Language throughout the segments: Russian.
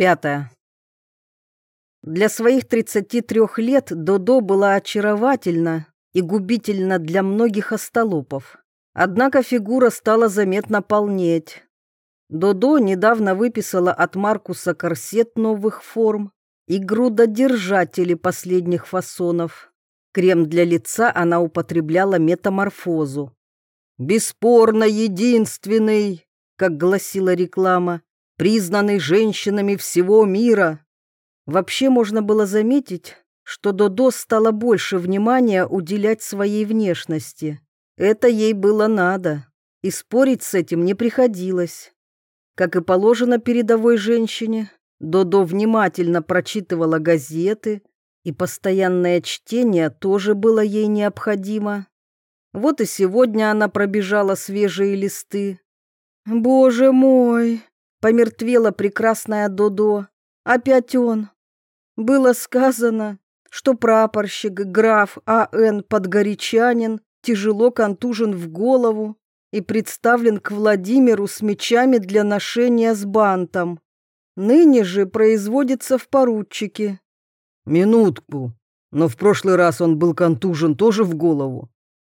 Пятое. Для своих 33 лет Додо была очаровательна и губительна для многих остолопов. Однако фигура стала заметно полнеть. Додо недавно выписала от Маркуса корсет новых форм и грудодержатели последних фасонов. Крем для лица она употребляла метаморфозу. «Бесспорно единственный», как гласила реклама, признанный женщинами всего мира. Вообще можно было заметить, что Додо стало больше внимания уделять своей внешности. Это ей было надо, и спорить с этим не приходилось. Как и положено передовой женщине, Додо внимательно прочитывала газеты, и постоянное чтение тоже было ей необходимо. Вот и сегодня она пробежала свежие листы. «Боже мой!» Помертвела прекрасная Додо. Опять он. Было сказано, что прапорщик граф А.Н. Подгорячанин тяжело контужен в голову и представлен к Владимиру с мечами для ношения с бантом. Ныне же производится в поручике. Минутку, но в прошлый раз он был контужен тоже в голову.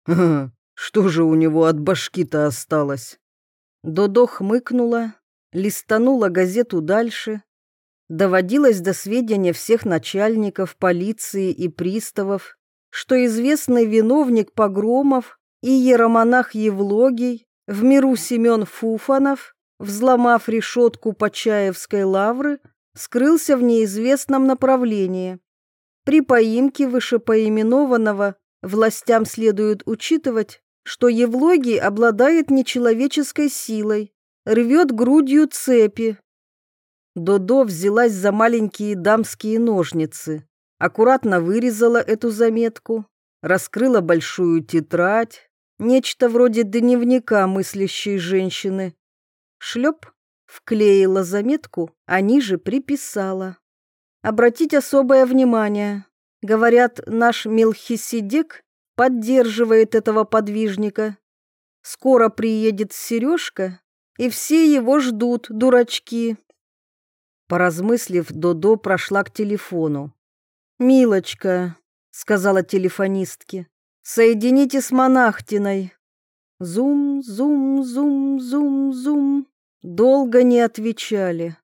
Ха, что же у него от башки-то осталось? Додо хмыкнула листанула газету дальше. Доводилось до сведения всех начальников полиции и приставов, что известный виновник погромов и еромонах Евлогий, в миру Семен Фуфанов, взломав решетку Почаевской лавры, скрылся в неизвестном направлении. При поимке вышепоименованного властям следует учитывать, что Евлогий обладает нечеловеческой силой, рвет грудью цепи. Додо взялась за маленькие дамские ножницы, аккуратно вырезала эту заметку, раскрыла большую тетрадь, нечто вроде дневника мыслящей женщины. Шлеп, вклеила заметку, а ниже приписала. Обратить особое внимание. Говорят, наш Мелхиседек поддерживает этого подвижника. Скоро приедет Сережка и все его ждут, дурачки. Поразмыслив, Додо прошла к телефону. «Милочка», — сказала телефонистке, — «соедините с монахтиной». Зум, зум, зум, зум, зум. Долго не отвечали.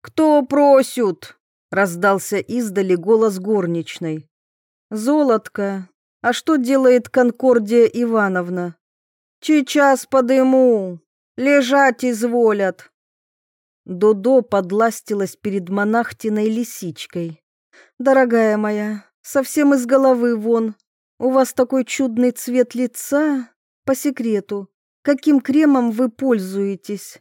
«Кто просит?» — раздался издали голос горничной. «Золотко, а что делает Конкордия Ивановна?» «Сейчас подыму», Лежать изволят. Додо подластилась перед монахтиной лисичкой. Дорогая моя, совсем из головы вон. У вас такой чудный цвет лица. По секрету, каким кремом вы пользуетесь?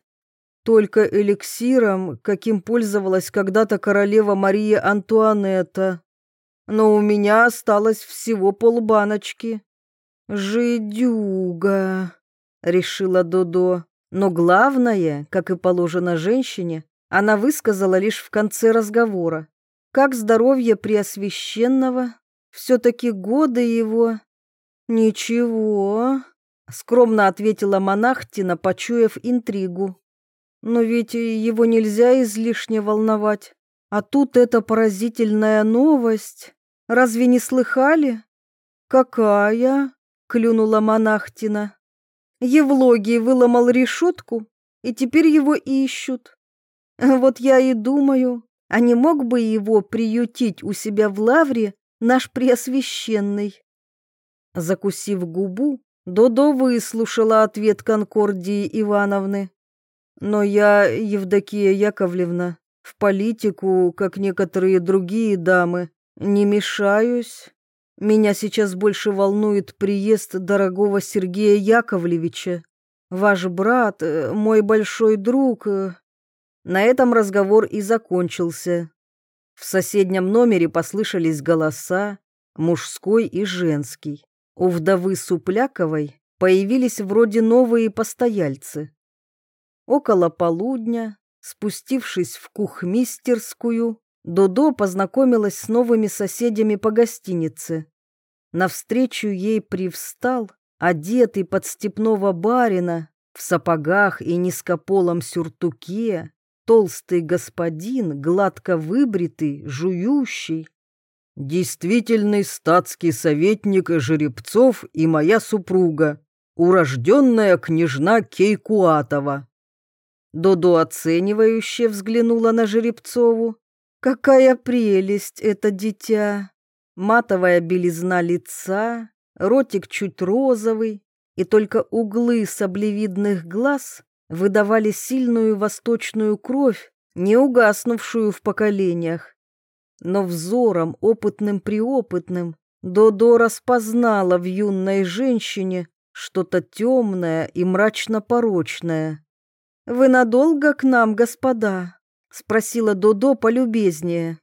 Только эликсиром, каким пользовалась когда-то королева Мария Антуанетта. Но у меня осталось всего полбаночки. «Жидюга», — решила Додо. Но главное, как и положено женщине, она высказала лишь в конце разговора. Как здоровье Преосвященного? Все-таки годы его... Ничего, скромно ответила монахтина, почуяв интригу. Но ведь его нельзя излишне волновать. А тут эта поразительная новость. Разве не слыхали? Какая? клюнула монахтина. Евлогий выломал решетку, и теперь его ищут. Вот я и думаю, а не мог бы его приютить у себя в лавре наш Преосвященный? Закусив губу, Додо выслушала ответ Конкордии Ивановны. Но я, Евдокия Яковлевна, в политику, как некоторые другие дамы, не мешаюсь. Меня сейчас больше волнует приезд дорогого Сергея Яковлевича. Ваш брат, э, мой большой друг. Э». На этом разговор и закончился. В соседнем номере послышались голоса, мужской и женский. У вдовы Супляковой появились вроде новые постояльцы. Около полудня, спустившись в кухмистерскую, Додо познакомилась с новыми соседями по гостинице. Навстречу ей привстал, одетый под степного барина, в сапогах и низкополом сюртуке, толстый господин, гладко выбритый, жующий. Действительный статский советник Жеребцов и моя супруга, урожденная княжна Кейкуатова. Додо оценивающе взглянула на Жеребцову. Какая прелесть это дитя! Матовая белизна лица, ротик чуть розовый, и только углы саблевидных глаз выдавали сильную восточную кровь, не угаснувшую в поколениях. Но взором опытным-приопытным Додо распознала в юной женщине что-то темное и мрачно-порочное. «Вы надолго к нам, господа?» — спросила Додо полюбезнее.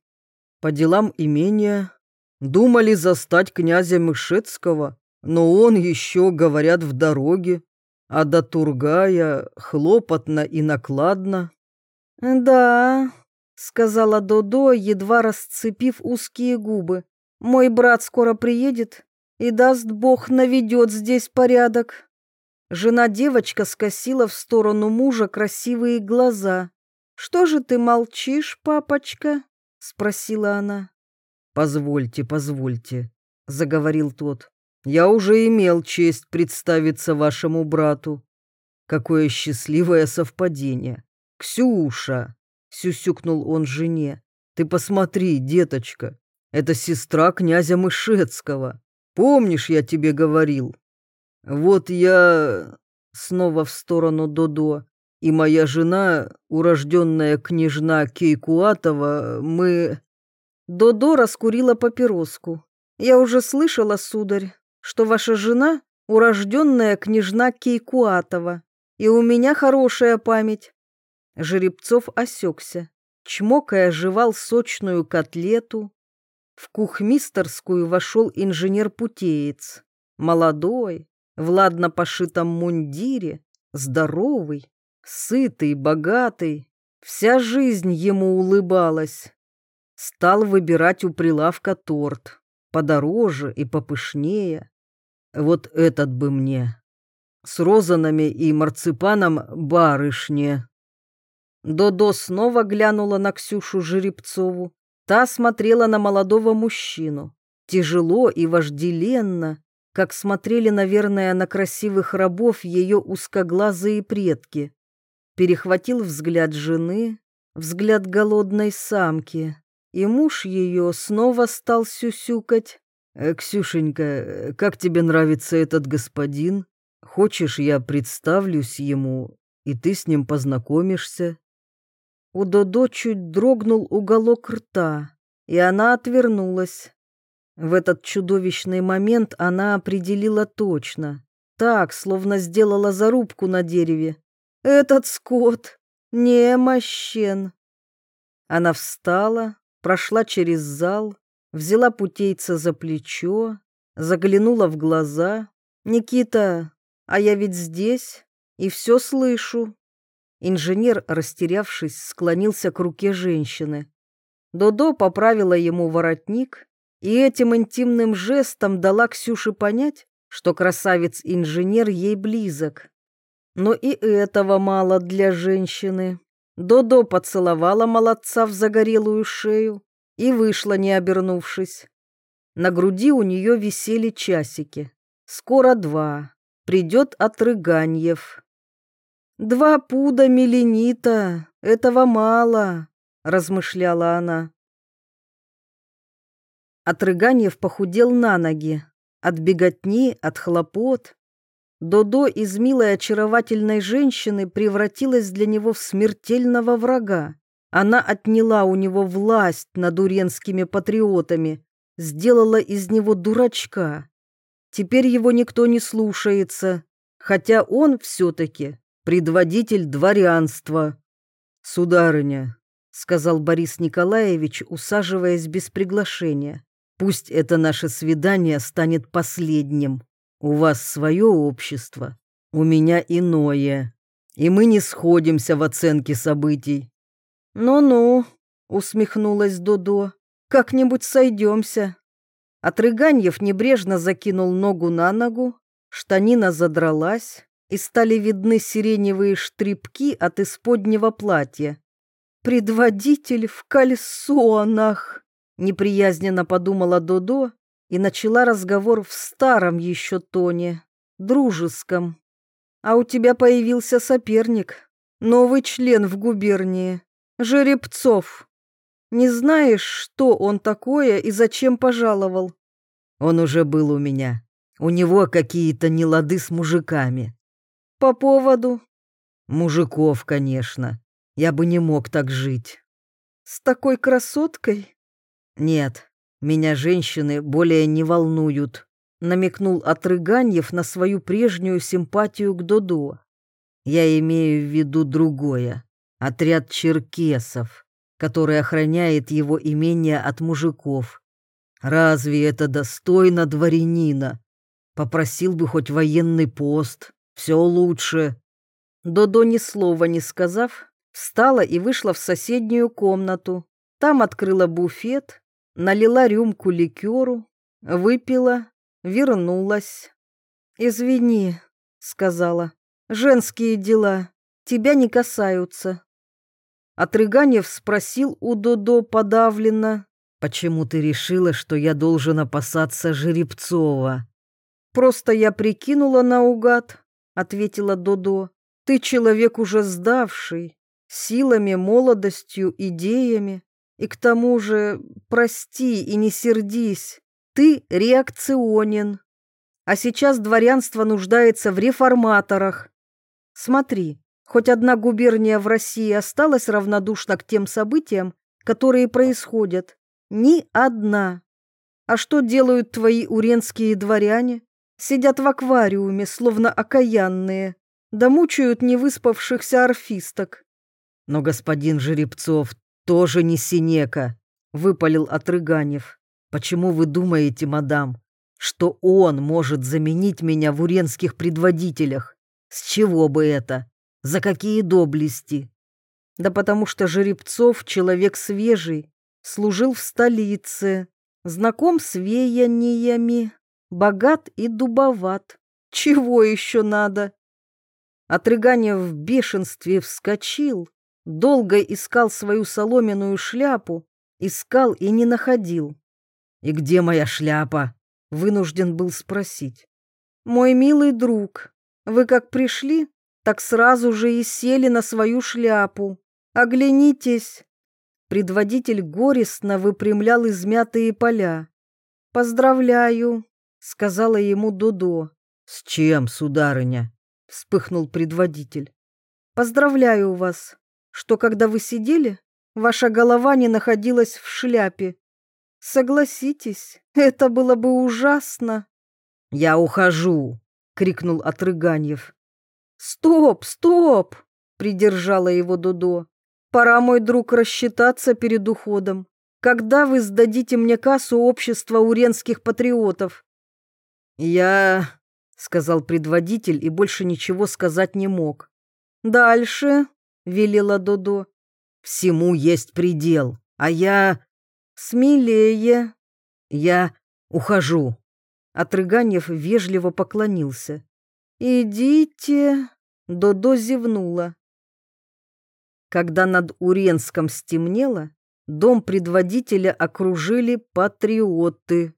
«По делам имения. Думали застать князя Мышецкого, но он еще, говорят, в дороге, а до Тургая хлопотно и накладно». «Да», — сказала Додо, едва расцепив узкие губы. «Мой брат скоро приедет, и, даст Бог, наведет здесь порядок». Жена девочка скосила в сторону мужа красивые глаза. «Что же ты молчишь, папочка?» — спросила она. «Позвольте, позвольте», — заговорил тот. «Я уже имел честь представиться вашему брату. Какое счастливое совпадение. Ксюша!» — сюсюкнул он жене. «Ты посмотри, деточка, это сестра князя Мышецкого. Помнишь, я тебе говорил?» Вот я снова в сторону Додо, и моя жена, урожденная княжна Кейкуатова, мы... Додо раскурила папироску. Я уже слышала, сударь, что ваша жена урожденная княжна Кейкуатова, и у меня хорошая память. Жеребцов осекся, чмокая жевал сочную котлету. В кухмистерскую вошел инженер-путеец, молодой, в ладно пошитом мундире, здоровый, сытый, богатый. Вся жизнь ему улыбалась. Стал выбирать у прилавка торт, подороже и попышнее. Вот этот бы мне. С розанами и марципаном барышне. Додо снова глянула на Ксюшу Жеребцову. Та смотрела на молодого мужчину. Тяжело и вожделенно, как смотрели, наверное, на красивых рабов ее узкоглазые предки. Перехватил взгляд жены, взгляд голодной самки, и муж ее снова стал сюсюкать. «Э, «Ксюшенька, как тебе нравится этот господин? Хочешь, я представлюсь ему, и ты с ним познакомишься?» У Додо чуть дрогнул уголок рта, и она отвернулась. В этот чудовищный момент она определила точно. Так, словно сделала зарубку на дереве. «Этот скот немощен». Она встала, прошла через зал, взяла путейца за плечо, заглянула в глаза. «Никита, а я ведь здесь и все слышу». Инженер, растерявшись, склонился к руке женщины. Додо поправила ему воротник и этим интимным жестом дала Ксюше понять, что красавец-инженер ей близок. Но и этого мало для женщины. Додо поцеловала молодца в загорелую шею и вышла, не обернувшись. На груди у нее висели часики. Скоро два. Придет отрыганьев. «Два пуда меленита, этого мало», — размышляла она. Отрыганьев похудел на ноги. От беготни, от хлопот. Додо из милой очаровательной женщины превратилась для него в смертельного врага. Она отняла у него власть над уренскими патриотами, сделала из него дурачка. Теперь его никто не слушается, хотя он все-таки предводитель дворянства. «Сударыня», — сказал Борис Николаевич, усаживаясь без приглашения, Пусть это наше свидание станет последним. У вас свое общество, у меня иное, и мы не сходимся в оценке событий». «Ну-ну», — усмехнулась Додо, — «как-нибудь сойдемся». Отрыганьев небрежно закинул ногу на ногу, штанина задралась, и стали видны сиреневые штрипки от исподнего платья. Предводитель в кальсонах, неприязненно подумала Додо и начала разговор в старом еще тоне, дружеском. А у тебя появился соперник, новый член в губернии, Жеребцов. Не знаешь, что он такое и зачем пожаловал? Он уже был у меня. У него какие-то нелады с мужиками. По поводу? Мужиков, конечно. Я бы не мог так жить. С такой красоткой? Нет, меня женщины более не волнуют. Намекнул Отрыганьев на свою прежнюю симпатию к Додо. Я имею в виду другое. Отряд черкесов, который охраняет его имение от мужиков. Разве это достойно дворянина? Попросил бы хоть военный пост, все лучше. Додо ни слова не сказав, встала и вышла в соседнюю комнату. Там открыла буфет, налила рюмку ликеру, выпила, вернулась. «Извини», — сказала, — «женские дела тебя не касаются». Отрыганев спросил у Додо подавленно, «Почему ты решила, что я должен опасаться Жеребцова?» «Просто я прикинула наугад», — ответила Додо. «Ты человек уже сдавший, силами, молодостью, идеями. И к тому же, прости и не сердись, ты реакционен. А сейчас дворянство нуждается в реформаторах. Смотри, хоть одна губерния в России осталась равнодушна к тем событиям, которые происходят. Ни одна. А что делают твои уренские дворяне? Сидят в аквариуме, словно окаянные, да мучают невыспавшихся орфисток. Но господин Жеребцов тоже не синека, выпалил Отрыганев. Почему вы думаете, мадам, что он может заменить меня в уренских предводителях? С чего бы это? За какие доблести? Да потому что Жеребцов человек свежий, служил в столице, знаком с веяниями, богат и дубоват. Чего еще надо? Отрыгание в бешенстве вскочил, долго искал свою соломенную шляпу, искал и не находил. «И где моя шляпа?» — вынужден был спросить. «Мой милый друг, вы как пришли, так сразу же и сели на свою шляпу. Оглянитесь!» Предводитель горестно выпрямлял измятые поля. «Поздравляю», — сказала ему Дудо. «С чем, сударыня?» — вспыхнул предводитель. «Поздравляю вас, что когда вы сидели, ваша голова не находилась в шляпе. Согласитесь, это было бы ужасно». «Я ухожу!» — крикнул Отрыганьев. «Стоп, стоп!» — придержала его Дудо. «Пора, мой друг, рассчитаться перед уходом. Когда вы сдадите мне кассу общества уренских патриотов?» «Я...» — сказал предводитель и больше ничего сказать не мог. «Дальше», — велела Додо. «Всему есть предел, а я...» «Смелее». «Я ухожу». Отрыганев вежливо поклонился. «Идите», — Додо зевнула. Когда над Уренском стемнело, дом предводителя окружили патриоты.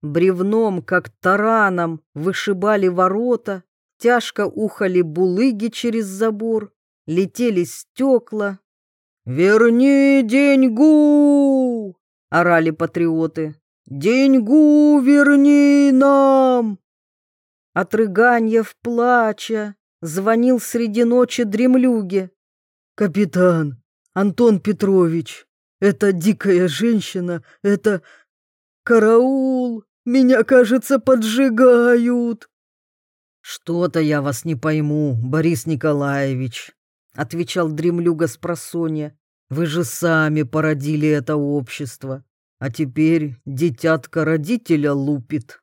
Бревном, как тараном, вышибали ворота, тяжко ухали булыги через забор, летели стекла. «Верни деньгу!» — орали патриоты. «Деньгу верни нам!» Отрыганьев, плача, звонил среди ночи дремлюге. «Капитан, Антон Петрович, это дикая женщина, это... Караул, меня, кажется, поджигают!» «Что-то я вас не пойму, Борис Николаевич», — отвечал дремлюга с просонья. «Вы же сами породили это общество, а теперь дитятка родителя лупит.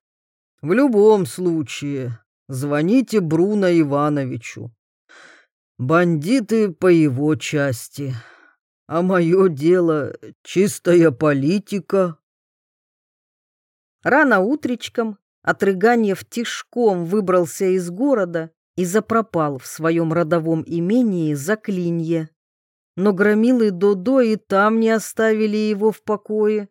В любом случае, звоните Бруно Ивановичу. Бандиты по его части, а мое дело — чистая политика». Рано утречком Отрыганьев тишком выбрался из города и запропал в своем родовом имении Заклинье. но громилы Додо и там не оставили его в покое.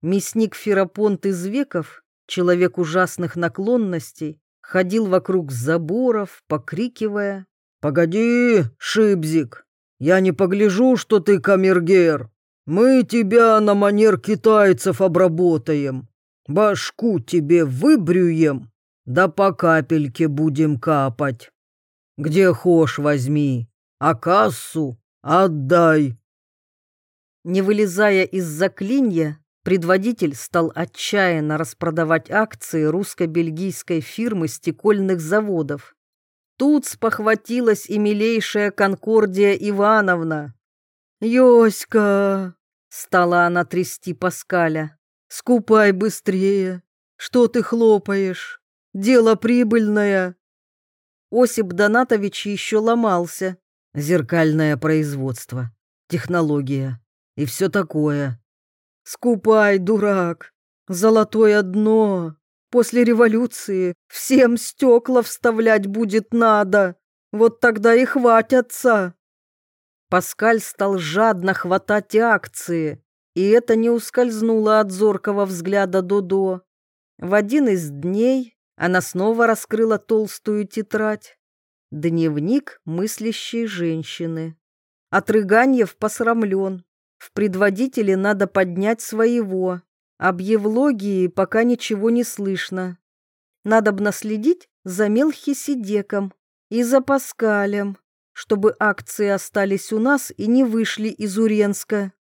Мясник Ферапонт из веков, человек ужасных наклонностей, ходил вокруг заборов, покрикивая. «Погоди, Шибзик, я не погляжу, что ты камергер. Мы тебя на манер китайцев обработаем, башку тебе выбрюем, да по капельке будем капать. Где хошь возьми, а кассу отдай». Не вылезая из заклинья, предводитель стал отчаянно распродавать акции русско-бельгийской фирмы стекольных заводов. Тут спохватилась и милейшая Конкордия Ивановна. «Йоська!» — стала она трясти Паскаля. «Скупай быстрее! Что ты хлопаешь? Дело прибыльное!» Осип Донатович еще ломался. Зеркальное производство, технология и все такое. «Скупай, дурак! Золотое дно! После революции всем стекла вставлять будет надо! Вот тогда и хватятся!» Паскаль стал жадно хватать акции, и это не ускользнуло от зоркого взгляда Додо. В один из дней она снова раскрыла толстую тетрадь. Дневник мыслящей женщины. Отрыганьев посрамлен. В предводителе надо поднять своего. Об Евлогии пока ничего не слышно. Надо б наследить за Мелхиседеком и за Паскалем чтобы акции остались у нас и не вышли из Уренска.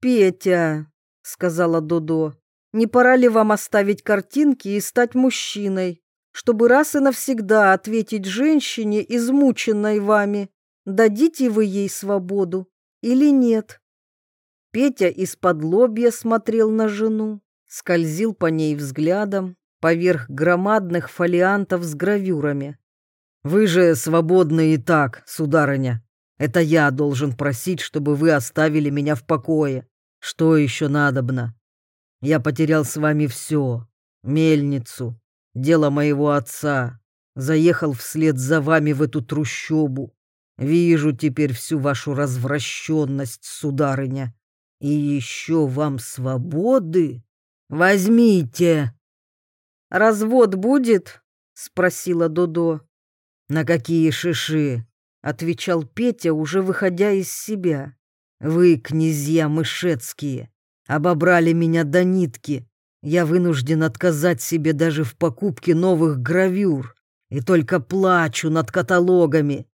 «Петя», — сказала Додо, — «не пора ли вам оставить картинки и стать мужчиной, чтобы раз и навсегда ответить женщине, измученной вами, дадите вы ей свободу или нет?» Петя из-под лобья смотрел на жену, скользил по ней взглядом, поверх громадных фолиантов с гравюрами. Вы же свободны и так, сударыня. Это я должен просить, чтобы вы оставили меня в покое. Что еще надобно? Я потерял с вами все. Мельницу, дело моего отца. Заехал вслед за вами в эту трущобу. Вижу теперь всю вашу развращенность, сударыня. И еще вам свободы? Возьмите!» «Развод будет?» — спросила Додо. «На какие шиши?» — отвечал Петя, уже выходя из себя. «Вы, князья мышецкие, обобрали меня до нитки. Я вынужден отказать себе даже в покупке новых гравюр и только плачу над каталогами.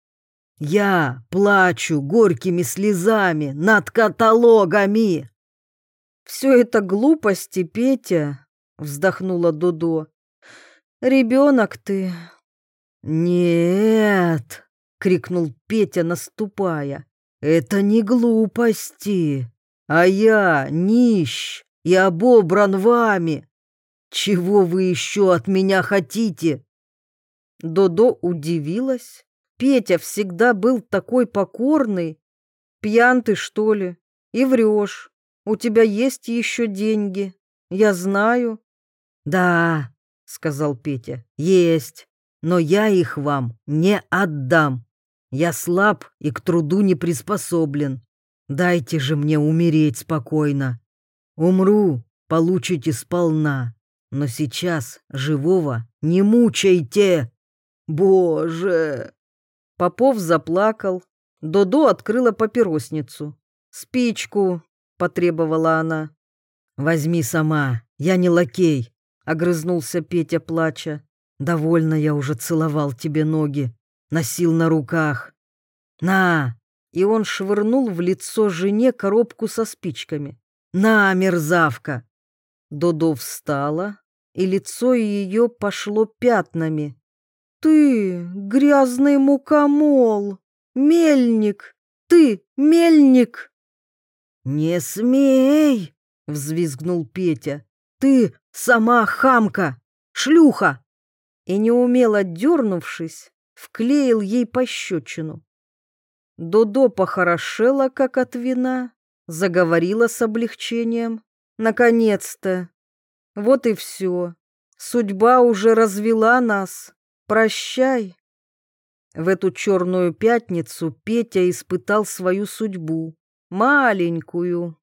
Я плачу горькими слезами над каталогами!» «Все это глупости, Петя», — вздохнула Дудо. «Ребенок ты, «Нет!» — крикнул Петя, наступая. «Это не глупости, а я нищ и обобран вами. Чего вы еще от меня хотите?» Додо удивилась. Петя всегда был такой покорный. Пьян ты, что ли? И врешь. У тебя есть еще деньги. Я знаю. Да, сказал Петя, есть но я их вам не отдам. Я слаб и к труду не приспособлен. Дайте же мне умереть спокойно. Умру, получите сполна, но сейчас живого не мучайте. Боже!» Попов заплакал. Додо открыла папиросницу. «Спичку», — потребовала она. «Возьми сама, я не лакей», — огрызнулся Петя, плача. Довольно я уже целовал тебе ноги, носил на руках. На!» И он швырнул в лицо жене коробку со спичками. «На, мерзавка!» Додо встала, и лицо ее пошло пятнами. «Ты, грязный мукомол! Мельник! Ты, мельник!» «Не смей!» — взвизгнул Петя. «Ты сама хамка! Шлюха!» и, неумело дернувшись, вклеил ей пощечину. Додо похорошела, как от вина, заговорила с облегчением. Наконец-то! Вот и все. Судьба уже развела нас. Прощай. В эту черную пятницу Петя испытал свою судьбу, маленькую,